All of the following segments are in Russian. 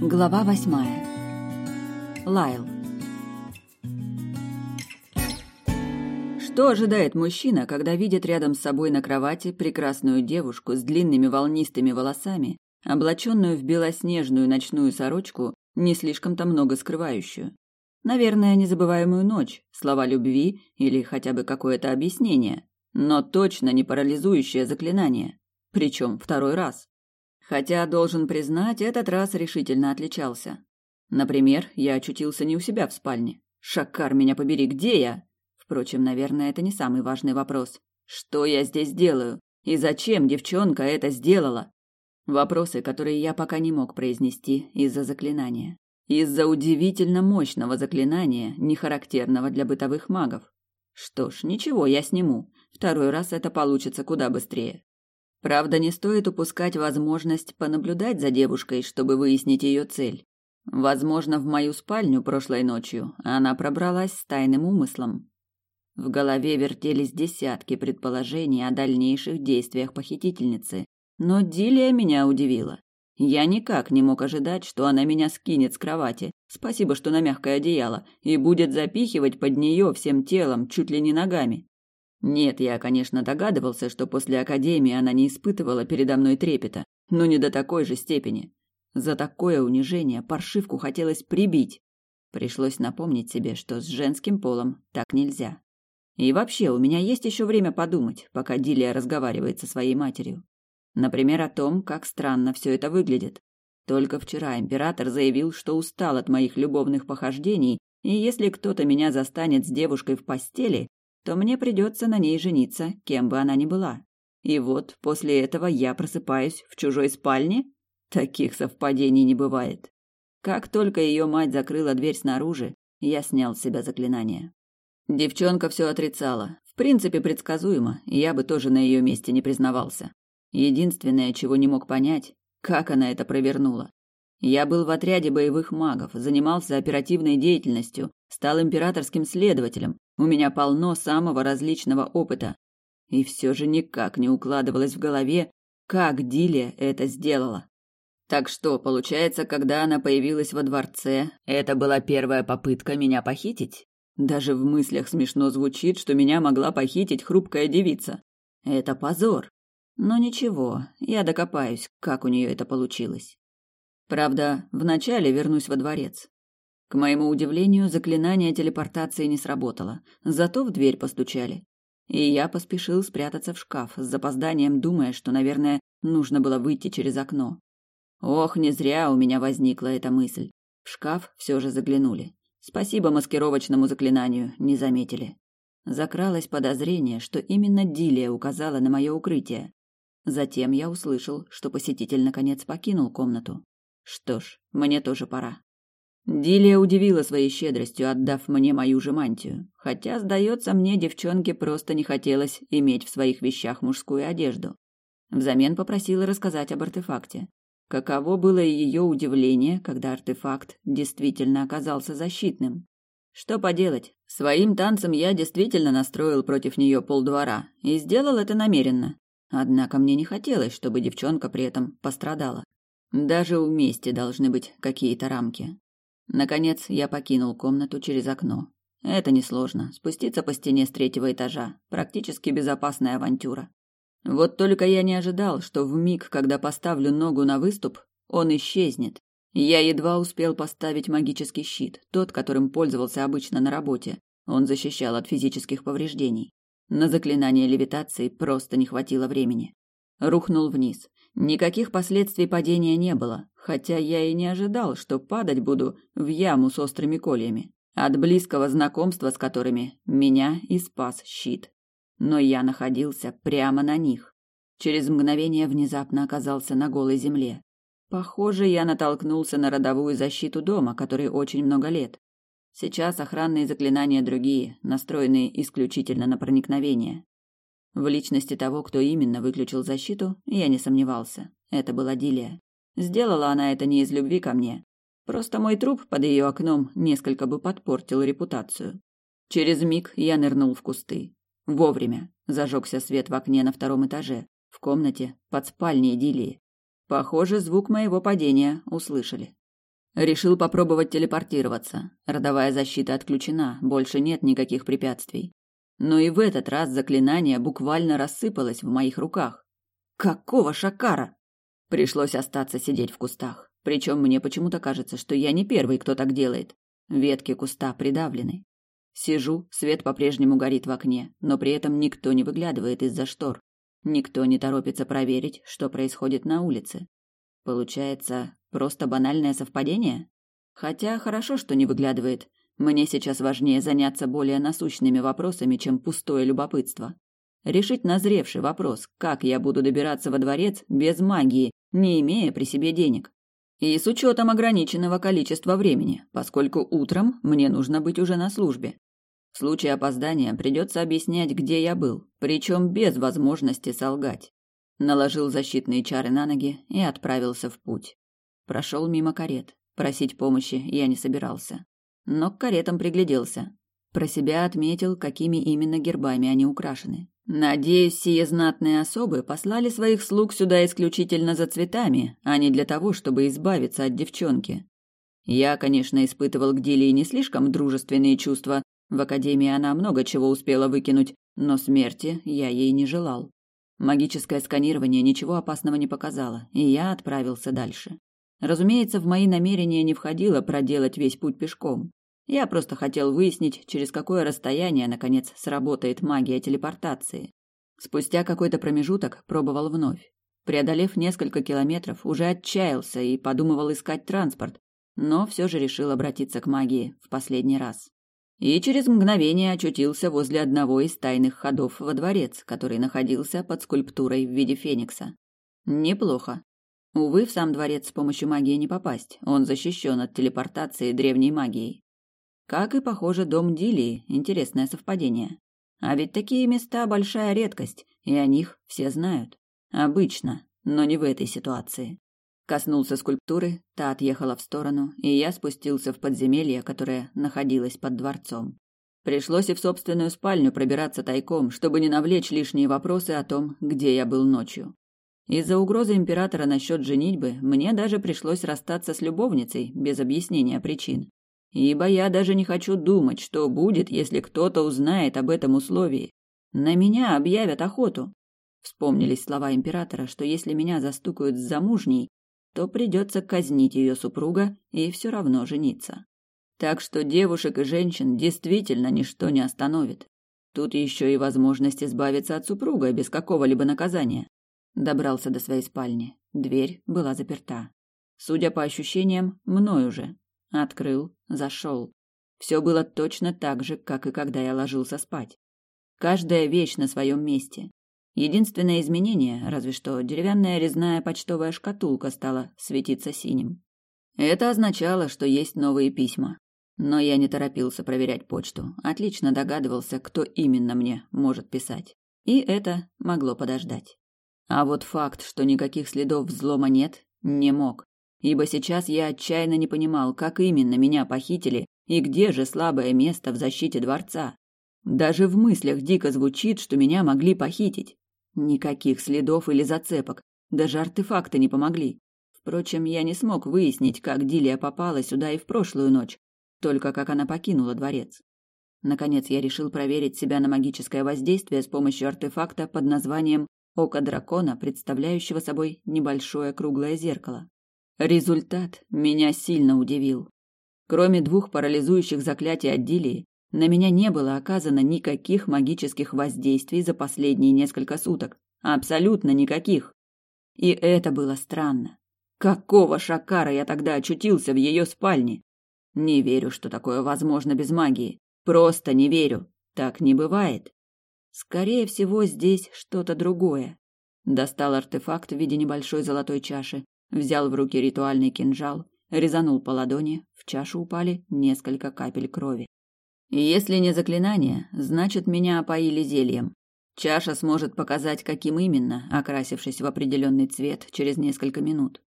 Глава восьмая. Лайл. Что ожидает мужчина, когда видит рядом с собой на кровати прекрасную девушку с длинными волнистыми волосами, облаченную в белоснежную ночную сорочку, не слишком-то много скрывающую? Наверное, незабываемую ночь, слова любви или хотя бы какое-то объяснение, но точно не парализующее заклинание, причем второй раз. Хотя, должен признать, этот раз решительно отличался. Например, я очутился не у себя в спальне. Шакар, меня побери, где я? Впрочем, наверное, это не самый важный вопрос. Что я здесь делаю? И зачем девчонка это сделала? Вопросы, которые я пока не мог произнести из-за заклинания. Из-за удивительно мощного заклинания, не характерного для бытовых магов. Что ж, ничего, я сниму. Второй раз это получится куда быстрее. Правда, не стоит упускать возможность понаблюдать за девушкой, чтобы выяснить ее цель. Возможно, в мою спальню прошлой ночью она пробралась с тайным умыслом. В голове вертелись десятки предположений о дальнейших действиях похитительницы, но Дилия меня удивила. Я никак не мог ожидать, что она меня скинет с кровати, спасибо, что на мягкое одеяло, и будет запихивать под нее всем телом, чуть ли не ногами. Нет, я, конечно, догадывался, что после академии она не испытывала передо мной трепета, но не до такой же степени. За такое унижение паршивку хотелось прибить. Пришлось напомнить себе, что с женским полом так нельзя. И вообще, у меня есть еще время подумать, пока Дилия разговаривает со своей матерью. Например, о том, как странно все это выглядит. Только вчера император заявил, что устал от моих любовных похождений, и если кто-то меня застанет с девушкой в постели, то мне придется на ней жениться, кем бы она ни была. И вот после этого я просыпаюсь в чужой спальне? Таких совпадений не бывает. Как только ее мать закрыла дверь снаружи, я снял с себя заклинание. Девчонка все отрицала. В принципе, предсказуемо, я бы тоже на ее месте не признавался. Единственное, чего не мог понять, как она это провернула. Я был в отряде боевых магов, занимался оперативной деятельностью, стал императорским следователем, у меня полно самого различного опыта. И все же никак не укладывалось в голове, как Дилия это сделала. Так что, получается, когда она появилась во дворце, это была первая попытка меня похитить? Даже в мыслях смешно звучит, что меня могла похитить хрупкая девица. Это позор. Но ничего, я докопаюсь, как у нее это получилось. Правда, вначале вернусь во дворец. К моему удивлению, заклинание телепортации не сработало, зато в дверь постучали. И я поспешил спрятаться в шкаф, с запозданием думая, что, наверное, нужно было выйти через окно. Ох, не зря у меня возникла эта мысль. В шкаф все же заглянули. Спасибо маскировочному заклинанию, не заметили. Закралось подозрение, что именно Дилия указала на мое укрытие. Затем я услышал, что посетитель наконец покинул комнату. Что ж, мне тоже пора. Дилия удивила своей щедростью, отдав мне мою же мантию, хотя, сдается мне, девчонке просто не хотелось иметь в своих вещах мужскую одежду. Взамен попросила рассказать об артефакте. Каково было ее удивление, когда артефакт действительно оказался защитным. Что поделать, своим танцем я действительно настроил против нее полдвора и сделал это намеренно. Однако мне не хотелось, чтобы девчонка при этом пострадала. Даже у мести должны быть какие-то рамки. Наконец я покинул комнату через окно. Это несложно. Спуститься по стене с третьего этажа. Практически безопасная авантюра. Вот только я не ожидал, что в миг, когда поставлю ногу на выступ, он исчезнет. Я едва успел поставить магический щит, тот, которым пользовался обычно на работе. Он защищал от физических повреждений. На заклинание левитации просто не хватило времени. Рухнул вниз. Никаких последствий падения не было, хотя я и не ожидал, что падать буду в яму с острыми кольями, от близкого знакомства с которыми меня и спас щит. Но я находился прямо на них. Через мгновение внезапно оказался на голой земле. Похоже, я натолкнулся на родовую защиту дома, которой очень много лет. Сейчас охранные заклинания другие, настроенные исключительно на проникновение. В личности того, кто именно выключил защиту, я не сомневался. Это была Дилия. Сделала она это не из любви ко мне. Просто мой труп под ее окном несколько бы подпортил репутацию. Через миг я нырнул в кусты. Вовремя зажегся свет в окне на втором этаже, в комнате под спальней Дилии. Похоже, звук моего падения услышали. Решил попробовать телепортироваться. Родовая защита отключена, больше нет никаких препятствий. Но и в этот раз заклинание буквально рассыпалось в моих руках. Какого шакара? Пришлось остаться сидеть в кустах. Причем мне почему-то кажется, что я не первый, кто так делает. Ветки куста придавлены. Сижу, свет по-прежнему горит в окне, но при этом никто не выглядывает из-за штор. Никто не торопится проверить, что происходит на улице. Получается, просто банальное совпадение? Хотя хорошо, что не выглядывает. Мне сейчас важнее заняться более насущными вопросами, чем пустое любопытство. Решить назревший вопрос, как я буду добираться во дворец без магии, не имея при себе денег. И с учетом ограниченного количества времени, поскольку утром мне нужно быть уже на службе. В случае опоздания придется объяснять, где я был, причем без возможности солгать. Наложил защитные чары на ноги и отправился в путь. Прошел мимо карет. Просить помощи я не собирался. Но к каретам пригляделся. Про себя отметил, какими именно гербами они украшены. Надеюсь, сие знатные особы послали своих слуг сюда исключительно за цветами, а не для того, чтобы избавиться от девчонки. Я, конечно, испытывал к Дилии не слишком дружественные чувства. В академии она много чего успела выкинуть, но смерти я ей не желал. Магическое сканирование ничего опасного не показало, и я отправился дальше. Разумеется, в мои намерения не входило проделать весь путь пешком. Я просто хотел выяснить, через какое расстояние, наконец, сработает магия телепортации. Спустя какой-то промежуток пробовал вновь. Преодолев несколько километров, уже отчаялся и подумывал искать транспорт, но все же решил обратиться к магии в последний раз. И через мгновение очутился возле одного из тайных ходов во дворец, который находился под скульптурой в виде феникса. Неплохо. Увы, в сам дворец с помощью магии не попасть, он защищен от телепортации древней магией. Как и, похоже, дом Дилии, интересное совпадение. А ведь такие места большая редкость, и о них все знают. Обычно, но не в этой ситуации. Коснулся скульптуры, та отъехала в сторону, и я спустился в подземелье, которое находилось под дворцом. Пришлось и в собственную спальню пробираться тайком, чтобы не навлечь лишние вопросы о том, где я был ночью. Из-за угрозы императора насчет женитьбы мне даже пришлось расстаться с любовницей без объяснения причин ибо я даже не хочу думать, что будет, если кто-то узнает об этом условии. На меня объявят охоту. Вспомнились слова императора, что если меня застукают с замужней, то придется казнить ее супруга и все равно жениться. Так что девушек и женщин действительно ничто не остановит. Тут еще и возможность избавиться от супруга без какого-либо наказания. Добрался до своей спальни. Дверь была заперта. Судя по ощущениям, мной уже. Открыл, зашел. Все было точно так же, как и когда я ложился спать. Каждая вещь на своем месте. Единственное изменение, разве что деревянная резная почтовая шкатулка стала светиться синим. Это означало, что есть новые письма. Но я не торопился проверять почту. Отлично догадывался, кто именно мне может писать. И это могло подождать. А вот факт, что никаких следов взлома нет, не мог ибо сейчас я отчаянно не понимал, как именно меня похитили и где же слабое место в защите дворца. Даже в мыслях дико звучит, что меня могли похитить. Никаких следов или зацепок, даже артефакты не помогли. Впрочем, я не смог выяснить, как Дилия попала сюда и в прошлую ночь, только как она покинула дворец. Наконец я решил проверить себя на магическое воздействие с помощью артефакта под названием «Око дракона», представляющего собой небольшое круглое зеркало. Результат меня сильно удивил. Кроме двух парализующих заклятий от Дилии, на меня не было оказано никаких магических воздействий за последние несколько суток. Абсолютно никаких. И это было странно. Какого шакара я тогда очутился в ее спальне? Не верю, что такое возможно без магии. Просто не верю. Так не бывает. Скорее всего, здесь что-то другое. Достал артефакт в виде небольшой золотой чаши, Взял в руки ритуальный кинжал, резанул по ладони, в чашу упали несколько капель крови. Если не заклинание, значит, меня опоили зельем. Чаша сможет показать, каким именно, окрасившись в определенный цвет через несколько минут.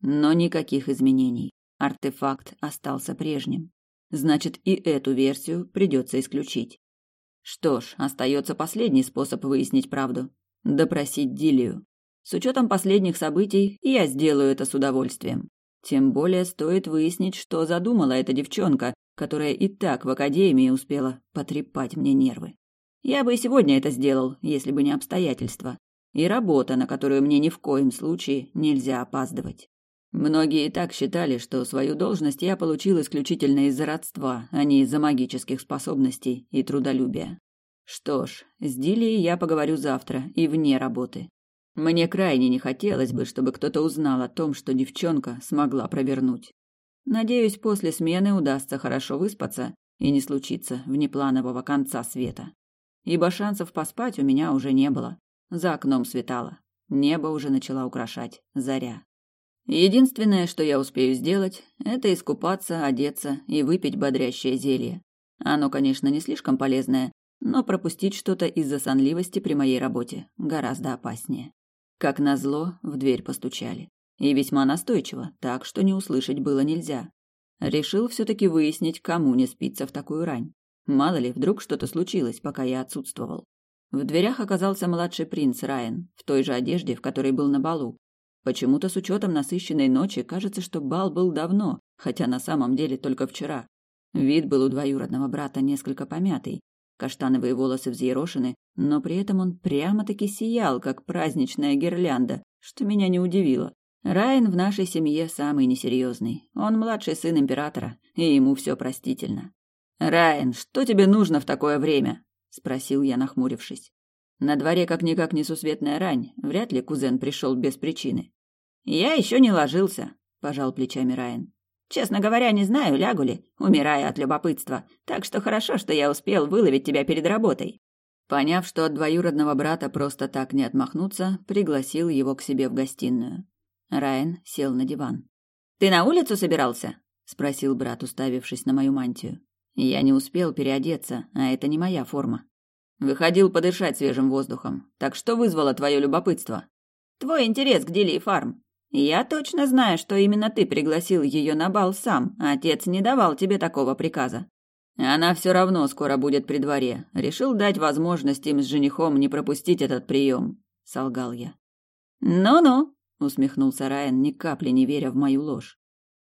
Но никаких изменений. Артефакт остался прежним. Значит, и эту версию придется исключить. Что ж, остается последний способ выяснить правду – допросить Дилию. С учетом последних событий я сделаю это с удовольствием. Тем более стоит выяснить, что задумала эта девчонка, которая и так в академии успела потрепать мне нервы. Я бы и сегодня это сделал, если бы не обстоятельства. И работа, на которую мне ни в коем случае нельзя опаздывать. Многие и так считали, что свою должность я получил исключительно из-за родства, а не из-за магических способностей и трудолюбия. Что ж, с Дилией я поговорю завтра и вне работы. Мне крайне не хотелось бы, чтобы кто-то узнал о том, что девчонка смогла провернуть. Надеюсь, после смены удастся хорошо выспаться и не случится внепланового конца света. Ибо шансов поспать у меня уже не было. За окном светало. Небо уже начала украшать заря. Единственное, что я успею сделать, это искупаться, одеться и выпить бодрящее зелье. Оно, конечно, не слишком полезное, но пропустить что-то из-за сонливости при моей работе гораздо опаснее. Как назло, в дверь постучали. И весьма настойчиво, так что не услышать было нельзя. Решил все-таки выяснить, кому не спится в такую рань. Мало ли, вдруг что-то случилось, пока я отсутствовал. В дверях оказался младший принц Райан, в той же одежде, в которой был на балу, Почему-то с учетом насыщенной ночи кажется, что бал был давно, хотя на самом деле только вчера. Вид был у двоюродного брата несколько помятый, каштановые волосы взъерошены, но при этом он прямо-таки сиял, как праздничная гирлянда, что меня не удивило. Райан в нашей семье самый несерьезный. Он младший сын императора, и ему все простительно. «Райан, что тебе нужно в такое время?» – спросил я, нахмурившись. На дворе как-никак несусветная рань, вряд ли кузен пришел без причины. «Я еще не ложился», – пожал плечами Райан. «Честно говоря, не знаю, лягу ли, умирая от любопытства, так что хорошо, что я успел выловить тебя перед работой». Поняв, что от двоюродного брата просто так не отмахнуться, пригласил его к себе в гостиную. Райан сел на диван. «Ты на улицу собирался?» – спросил брат, уставившись на мою мантию. Я не успел переодеться, а это не моя форма. Выходил подышать свежим воздухом. Так что вызвало твое любопытство? Твой интерес к Дилии Фарм. Я точно знаю, что именно ты пригласил ее на бал сам, отец не давал тебе такого приказа. Она все равно скоро будет при дворе. Решил дать возможность им с женихом не пропустить этот прием, солгал я. Ну-ну, усмехнулся Райан, ни капли не веря в мою ложь.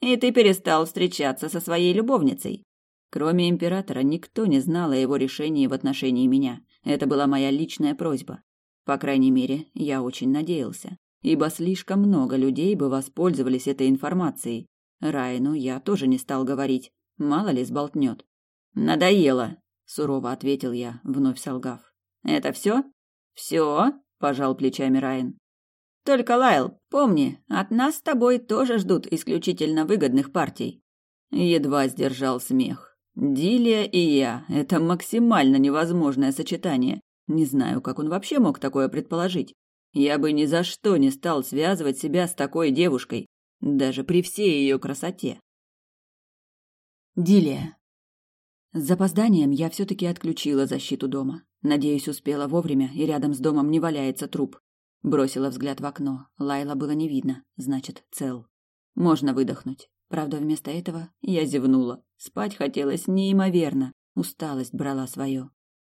И ты перестал встречаться со своей любовницей. Кроме императора, никто не знал о его решении в отношении меня. Это была моя личная просьба. По крайней мере, я очень надеялся, ибо слишком много людей бы воспользовались этой информацией. Райну я тоже не стал говорить, мало ли сболтнет. «Надоело», — сурово ответил я, вновь солгав. «Это все?» «Все», — пожал плечами Райан. «Только, Лайл, помни, от нас с тобой тоже ждут исключительно выгодных партий». Едва сдержал смех. Дилия и я – это максимально невозможное сочетание. Не знаю, как он вообще мог такое предположить. Я бы ни за что не стал связывать себя с такой девушкой, даже при всей ее красоте. Дилия. С запозданием я все-таки отключила защиту дома. Надеюсь, успела вовремя, и рядом с домом не валяется труп. Бросила взгляд в окно. Лайла было не видно, значит, цел. Можно выдохнуть. Правда, вместо этого я зевнула. Спать хотелось неимоверно, усталость брала свое.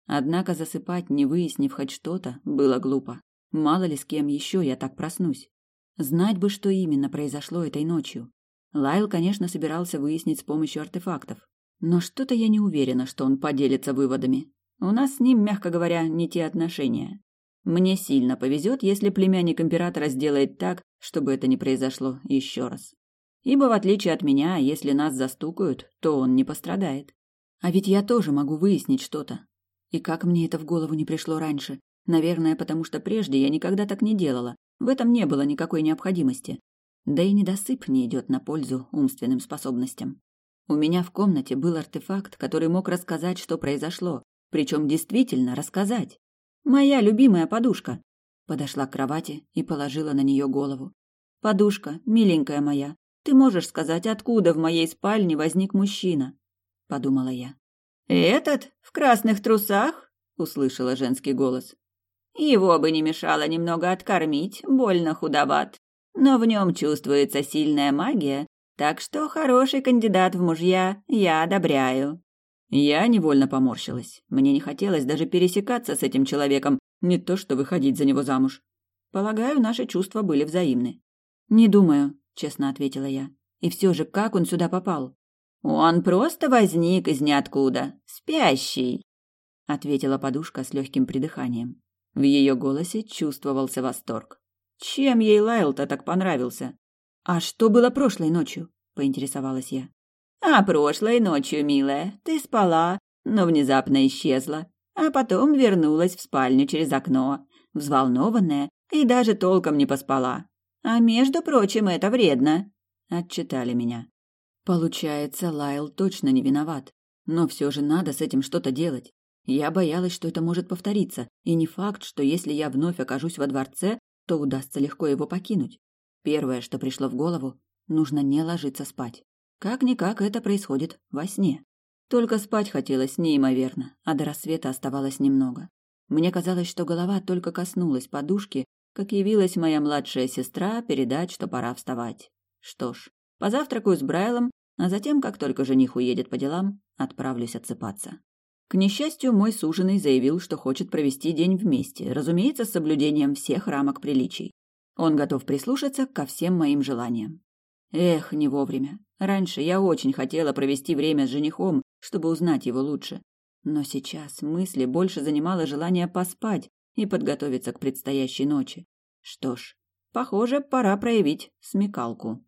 Однако засыпать, не выяснив хоть что-то, было глупо. Мало ли с кем еще я так проснусь. Знать бы, что именно произошло этой ночью. Лайл, конечно, собирался выяснить с помощью артефактов. Но что-то я не уверена, что он поделится выводами. У нас с ним, мягко говоря, не те отношения. Мне сильно повезет, если племянник императора сделает так, чтобы это не произошло еще раз. Ибо, в отличие от меня, если нас застукают, то он не пострадает. А ведь я тоже могу выяснить что-то. И как мне это в голову не пришло раньше? Наверное, потому что прежде я никогда так не делала. В этом не было никакой необходимости. Да и недосып не идет на пользу умственным способностям. У меня в комнате был артефакт, который мог рассказать, что произошло. Причем действительно рассказать. Моя любимая подушка. Подошла к кровати и положила на нее голову. Подушка, миленькая моя, ты можешь сказать, откуда в моей спальне возник мужчина? подумала я. Этот в красных трусах? услышала женский голос. Его бы не мешало немного откормить, больно худоват. Но в нем чувствуется сильная магия, так что хороший кандидат в мужья я одобряю. Я невольно поморщилась. Мне не хотелось даже пересекаться с этим человеком, не то что выходить за него замуж. Полагаю, наши чувства были взаимны. Не думаю, честно ответила я. И все же, как он сюда попал? Он просто возник из ниоткуда, спящий, ответила подушка с легким придыханием. В ее голосе чувствовался восторг. Чем ей Лайл-то так понравился? А что было прошлой ночью? поинтересовалась я. А прошлой ночью, милая, ты спала, но внезапно исчезла, а потом вернулась в спальню через окно, взволнованная и даже толком не поспала. А между прочим, это вредно, отчитали меня. Получается, Лайл точно не виноват. Но все же надо с этим что-то делать. Я боялась, что это может повториться, и не факт, что если я вновь окажусь во дворце, то удастся легко его покинуть. Первое, что пришло в голову, нужно не ложиться спать. Как-никак это происходит во сне. Только спать хотелось неимоверно, а до рассвета оставалось немного. Мне казалось, что голова только коснулась подушки, как явилась моя младшая сестра передать, что пора вставать. Что ж, позавтракаю с Брайлом а затем, как только жених уедет по делам, отправлюсь отсыпаться. К несчастью, мой суженый заявил, что хочет провести день вместе, разумеется, с соблюдением всех рамок приличий. Он готов прислушаться ко всем моим желаниям. Эх, не вовремя. Раньше я очень хотела провести время с женихом, чтобы узнать его лучше. Но сейчас мысли больше занимало желание поспать и подготовиться к предстоящей ночи. Что ж, похоже, пора проявить смекалку.